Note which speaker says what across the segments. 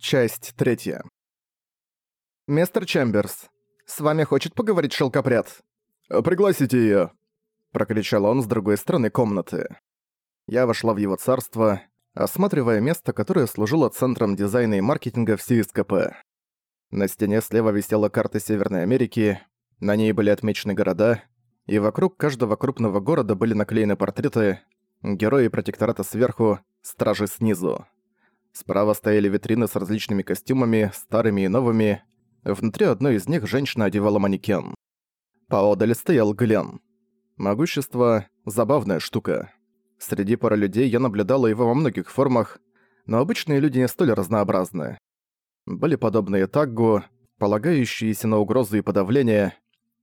Speaker 1: Часть третья. «Мистер Чемберс, с вами хочет поговорить шелкопряд?» «Пригласите её!» – прокричал он с другой стороны комнаты. Я вошла в его царство, осматривая место, которое служило центром дизайна и маркетинга всей СКП. На стене слева висела карта Северной Америки, на ней были отмечены города, и вокруг каждого крупного города были наклеены портреты, герои протектората сверху, стражи снизу. Справа стояли витрины с различными костюмами, старыми и новыми. Внутри одной из них женщина одевала манекен. Поодаль стоял Глен. Могущество – забавная штука. Среди пары людей я наблюдала его во многих формах, но обычные люди не столь разнообразны. Были подобные Таггу, полагающиеся на угрозу и подавление,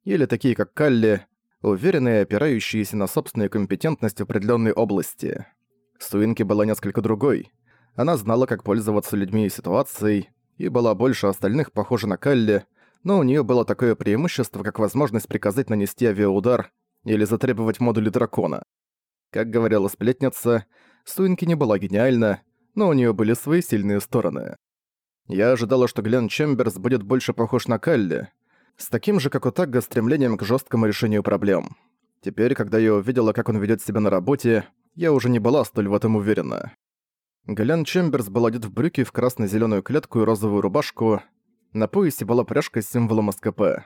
Speaker 1: или такие как Калли, уверенные, опирающиеся на собственную компетентность в определенной области. Суинки была несколько другой. Она знала, как пользоваться людьми и ситуацией, и была больше остальных похожа на Калли, но у нее было такое преимущество, как возможность приказать нанести авиаудар или затребовать модули дракона. Как говорила сплетница, Суинки не была гениальна, но у нее были свои сильные стороны. Я ожидала, что Глен Чемберс будет больше похож на Калли, с таким же, как у Тагга, стремлением к жесткому решению проблем. Теперь, когда я увидела, как он ведет себя на работе, я уже не была столь в этом уверена. Гален Чемберс был одет в брюки в красно зеленую клетку и розовую рубашку. На поясе была пряжка с символом СКП.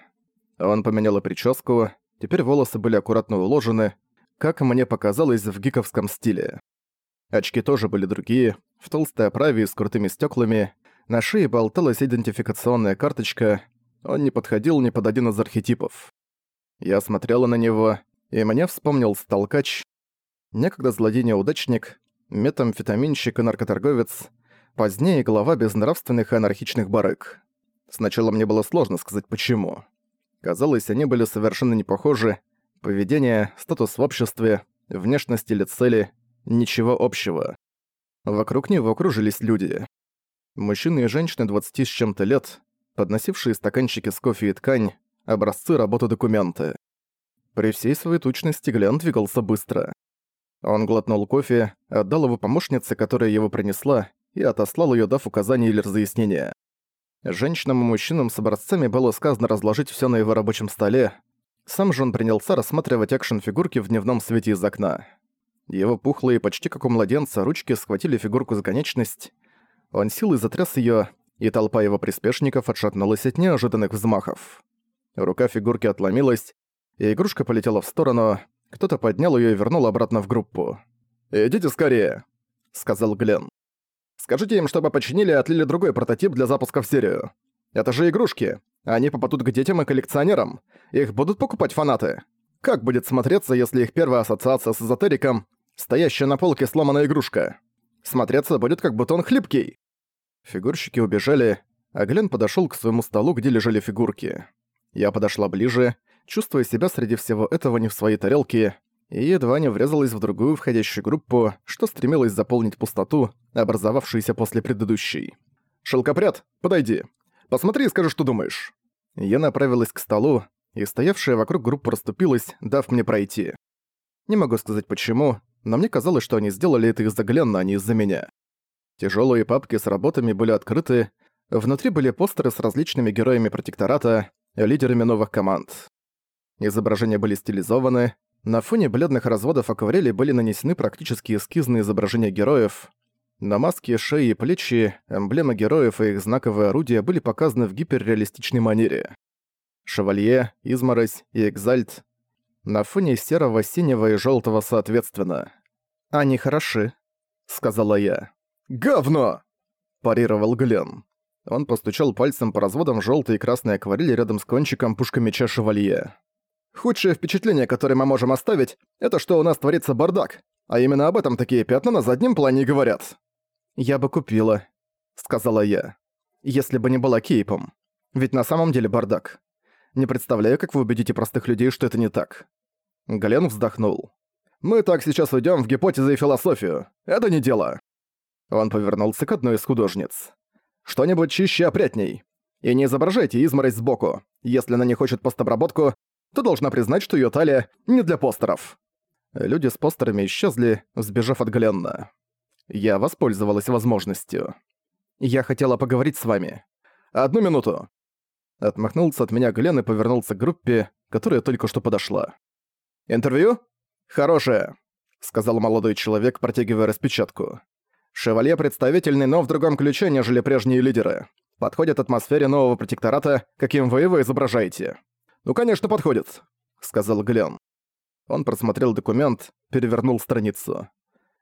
Speaker 1: Он поменял и прическу, теперь волосы были аккуратно уложены, как мне показалось в гиковском стиле. Очки тоже были другие, в толстой оправе и с крутыми стеклами. На шее болталась идентификационная карточка. Он не подходил ни под один из архетипов. Я смотрела на него, и мне вспомнил столкач. Некогда злодей-неудачник, метамфетаминщик и наркоторговец, позднее глава безнравственных и анархичных барыг. Сначала мне было сложно сказать почему. Казалось, они были совершенно не похожи. Поведение, статус в обществе, внешность или цели – ничего общего. Вокруг него кружились люди. Мужчины и женщины 20 с чем-то лет, подносившие стаканчики с кофе и ткань, образцы работы документы. При всей своей тучности Глен двигался быстро. Он глотнул кофе, отдал его помощнице, которая его принесла, и отослал ее, дав указания или разъяснения. Женщинам и мужчинам с образцами было сказано разложить все на его рабочем столе. Сам же он принялся рассматривать экшн-фигурки в дневном свете из окна. Его пухлые, почти как у младенца, ручки схватили фигурку за конечность. Он силой затряс ее, и толпа его приспешников отшатнулась от неожиданных взмахов. Рука фигурки отломилась, и игрушка полетела в сторону, кто-то поднял её и вернул обратно в группу. «Идите скорее», — сказал Глен. «Скажите им, чтобы починили и отлили другой прототип для запуска в серию. Это же игрушки. Они попадут к детям и коллекционерам. Их будут покупать фанаты. Как будет смотреться, если их первая ассоциация с эзотериком — стоящая на полке сломанная игрушка? Смотреться будет как будто он хлипкий». Фигурщики убежали, а Глен подошёл к своему столу, где лежали фигурки. Я подошла ближе чувствуя себя среди всего этого не в своей тарелке, и едва не врезалась в другую входящую группу, что стремилась заполнить пустоту, образовавшуюся после предыдущей. «Шелкопряд, подойди. Посмотри и скажи, что думаешь». Я направилась к столу, и стоявшая вокруг группа расступилась, дав мне пройти. Не могу сказать почему, но мне казалось, что они сделали это из-за Гленна, а не из-за меня. Тяжелые папки с работами были открыты, внутри были постеры с различными героями протектората, лидерами новых команд. Изображения были стилизованы, на фоне бледных разводов акварели были нанесены практически эскизные изображения героев. На маске, шеи и плечи эмблемы героев и их знаковые орудия были показаны в гиперреалистичной манере. Шевалье, Изморозь и Экзальт на фоне серого, синего и желтого соответственно. «Они хороши», — сказала я. «Говно!» – парировал Глен. Он постучал пальцем по разводам желтой и красной акварели рядом с кончиком пушка меча Шевалье. Худшее впечатление, которое мы можем оставить, это что у нас творится бардак. А именно об этом такие пятна на заднем плане говорят. «Я бы купила», — сказала я. «Если бы не была кейпом. Ведь на самом деле бардак. Не представляю, как вы убедите простых людей, что это не так». Гален вздохнул. «Мы так сейчас уйдем в гипотезы и философию. Это не дело». Он повернулся к одной из художниц. «Что-нибудь чище опрятней. И не изображайте изморозь сбоку. Если она не хочет постобработку, то должна признать, что её талия не для постеров. Люди с постерами исчезли, сбежав от Гленна. Я воспользовалась возможностью. Я хотела поговорить с вами. Одну минуту. Отмахнулся от меня Глен и повернулся к группе, которая только что подошла. «Интервью? Хорошее», — сказал молодой человек, протягивая распечатку. «Шевалье представительный, но в другом ключе, нежели прежние лидеры. Подходит атмосфере нового протектората, каким вы его изображаете». «Ну, конечно, подходит», — сказал Глен. Он просмотрел документ, перевернул страницу.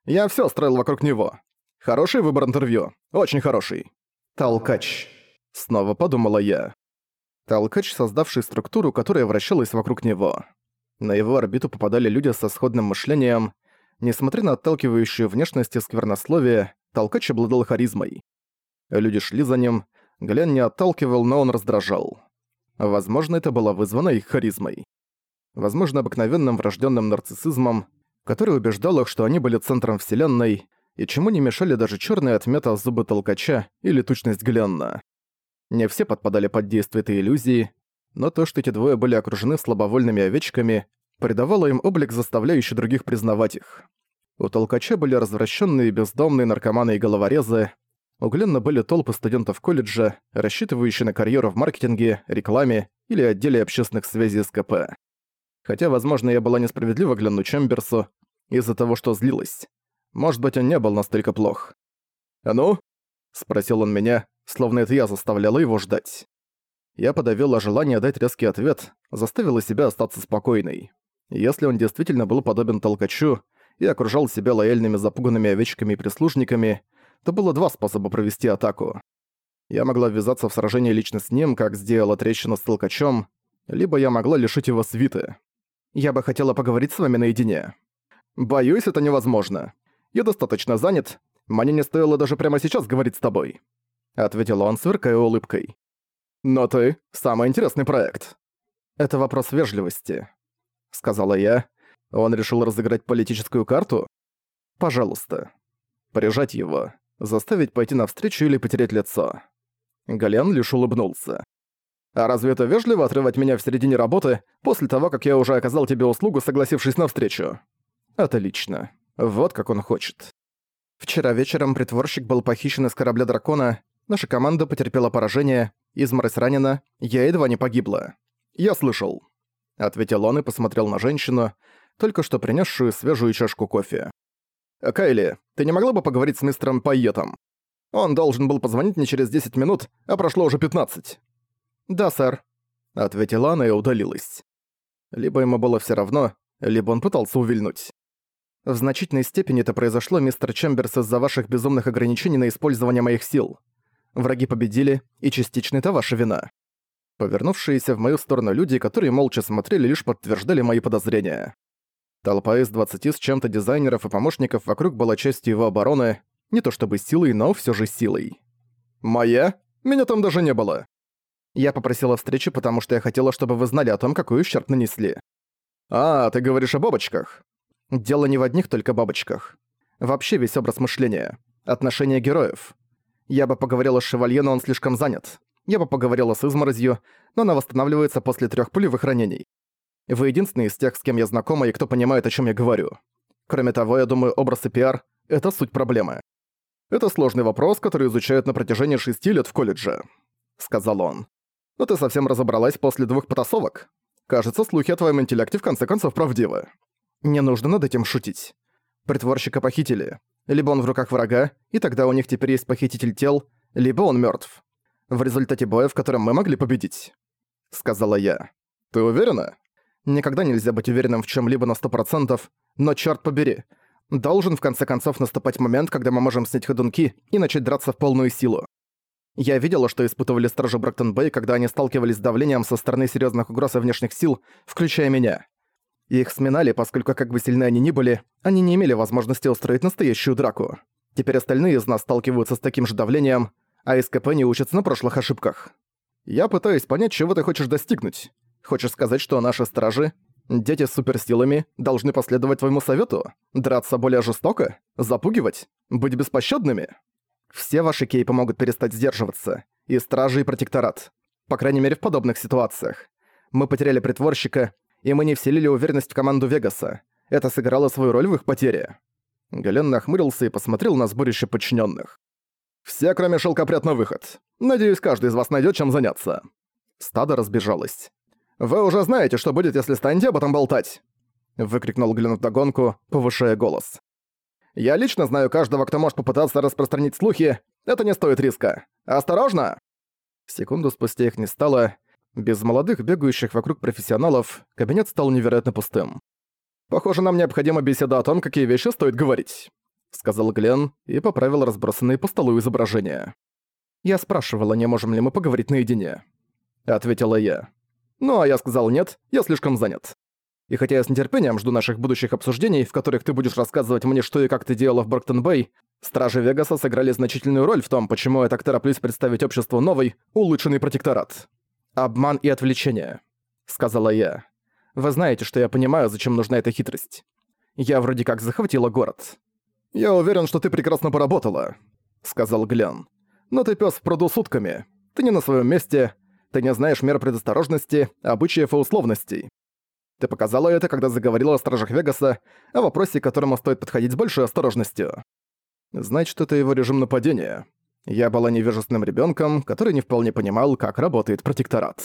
Speaker 1: «Я всё строил вокруг него. Хороший выбор интервью. Очень хороший». «Толкач», — снова подумала я. Толкач, создавший структуру, которая вращалась вокруг него. На его орбиту попадали люди со сходным мышлением. Несмотря на отталкивающую внешность и сквернословие, Толкач обладал харизмой. Люди шли за ним, Глен не отталкивал, но он раздражал. Возможно, это было вызвано их харизмой. Возможно, обыкновенным врожденным нарциссизмом, который убеждал их, что они были центром вселенной, и чему не мешали даже черные отметы зубы толкача или тучность Гленна. Не все подпадали под действие этой иллюзии, но то, что эти двое были окружены слабовольными овечками, придавало им облик, заставляющий других признавать их. У толкача были развращенные, бездомные наркоманы и головорезы, у Гленна были толпы студентов колледжа, рассчитывающие на карьеру в маркетинге, рекламе или отделе общественных связей СКП. Хотя, возможно, я была несправедлива Гленну Чемберсу из-за того, что злилась. Может быть, он не был настолько плох. «А ну?» — спросил он меня, словно это я заставляла его ждать. Я подавила желание дать резкий ответ, заставила себя остаться спокойной. Если он действительно был подобен толкачу и окружал себя лояльными запуганными овечками и прислужниками, то было два способа провести атаку. Я могла ввязаться в сражение лично с ним, как сделала трещина с толкачом, либо я могла лишить его свиты. Я бы хотела поговорить с вами наедине. Боюсь, это невозможно. Я достаточно занят, мне не стоило даже прямо сейчас говорить с тобой ответил он, сверкая улыбкой. «Но ты — самый интересный проект». «Это вопрос вежливости», — сказала я. Он решил разыграть политическую карту? «Пожалуйста». Прижать его, заставить пойти навстречу или потерять лицо. Гален лишь улыбнулся. «А разве это вежливо отрывать меня в середине работы после того, как я уже оказал тебе услугу, согласившись на встречу?» «Отлично. Вот как он хочет». Вчера вечером притворщик был похищен из корабля дракона, Наша команда потерпела поражение, изморозь ранена, я едва не погибла. Я слышал. Ответил он и посмотрел на женщину, только что принесшую свежую чашку кофе. «Кайли, ты не могла бы поговорить с мистером Пайетом? Он должен был позвонить мне через 10 минут, а прошло уже 15». «Да, сэр», — ответила она и удалилась. Либо ему было все равно, либо он пытался увильнуть. В значительной степени это произошло, мистер Чемберс, из-за ваших безумных ограничений на использование моих сил. Враги победили, и частично это ваша вина. Повернувшиеся в мою сторону люди, которые молча смотрели, лишь подтверждали мои подозрения. Толпа из 20 с чем-то дизайнеров и помощников вокруг была частью его обороны, не то чтобы силой, но все же силой. «Моя? Меня там даже не было!» Я попросила встречи, потому что я хотела, чтобы вы знали о том, какой ущерб нанесли. «А, ты говоришь о бабочках?» Дело не в одних только бабочках. Вообще весь образ мышления. Отношения героев. Я бы поговорила с Шевалье, но он слишком занят. Я бы поговорила с Изморозью, но она восстанавливается после трех пулевых ранений. Вы единственный из тех, с кем я знакома и кто понимает, о чем я говорю. Кроме того, я думаю, образ и пиар — это суть проблемы. Это сложный вопрос, который изучают на протяжении шести лет в колледже», — сказал он. «Но ты совсем разобралась после двух потасовок? Кажется, слухи о твоем интеллекте в конце концов правдивы. Не нужно над этим шутить. Притворщика похитили. Либо он в руках врага, и тогда у них теперь есть похититель тел, либо он мертв. В результате боя, в котором мы могли победить. Сказала я. Ты уверена? Никогда нельзя быть уверенным в чем либо на сто процентов, но черт побери. Должен в конце концов наступать момент, когда мы можем снять ходунки и начать драться в полную силу. Я видела, что испытывали стражи Брактон-Бэй, когда они сталкивались с давлением со стороны серьезных угроз и внешних сил, включая меня. Их сминали, поскольку как бы сильны они ни были, они не имели возможности устроить настоящую драку. Теперь остальные из нас сталкиваются с таким же давлением, а СКП не учатся на прошлых ошибках. Я пытаюсь понять, чего ты хочешь достигнуть. Хочешь сказать, что наши стражи, дети с суперсилами, должны последовать твоему совету? Драться более жестоко? Запугивать? Быть беспощадными? Все ваши кейпы могут перестать сдерживаться. И стражи, и протекторат. По крайней мере, в подобных ситуациях. Мы потеряли притворщика, и мы не вселили уверенность в команду Вегаса. Это сыграло свою роль в их потере». Гален нахмурился и посмотрел на сборище подчиненных. «Все, кроме шелкопряд, на выход. Надеюсь, каждый из вас найдет чем заняться». Стадо разбежалось. «Вы уже знаете, что будет, если станете об этом болтать!» Выкрикнул Глен вдогонку, повышая голос. «Я лично знаю каждого, кто может попытаться распространить слухи. Это не стоит риска. Осторожно!» Секунду спустя их не стало. Без молодых, бегающих вокруг профессионалов, кабинет стал невероятно пустым. «Похоже, нам необходима беседа о том, какие вещи стоит говорить», — сказал Глен и поправил разбросанные по столу изображения. «Я спрашивала, не можем ли мы поговорить наедине», — ответила я. «Ну, а я сказал нет, я слишком занят. И хотя я с нетерпением жду наших будущих обсуждений, в которых ты будешь рассказывать мне, что и как ты делала в Броктон-Бэй, Стражи Вегаса сыграли значительную роль в том, почему я так тороплюсь представить обществу новый, улучшенный протекторат. «Обман и отвлечение», — сказала я. «Вы знаете, что я понимаю, зачем нужна эта хитрость. Я вроде как захватила город». «Я уверен, что ты прекрасно поработала», — сказал Глен. «Но ты пёс в пруду сутками. Ты не на своем месте, ты не знаешь мер предосторожности, обычаев и условностей. Ты показала это, когда заговорила о стражах Вегаса, о вопросе, к которому стоит подходить с большой осторожностью. Значит, это его режим нападения. Я была невежественным ребенком, который не вполне понимал, как работает протекторат.